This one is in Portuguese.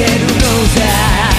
quero gozar.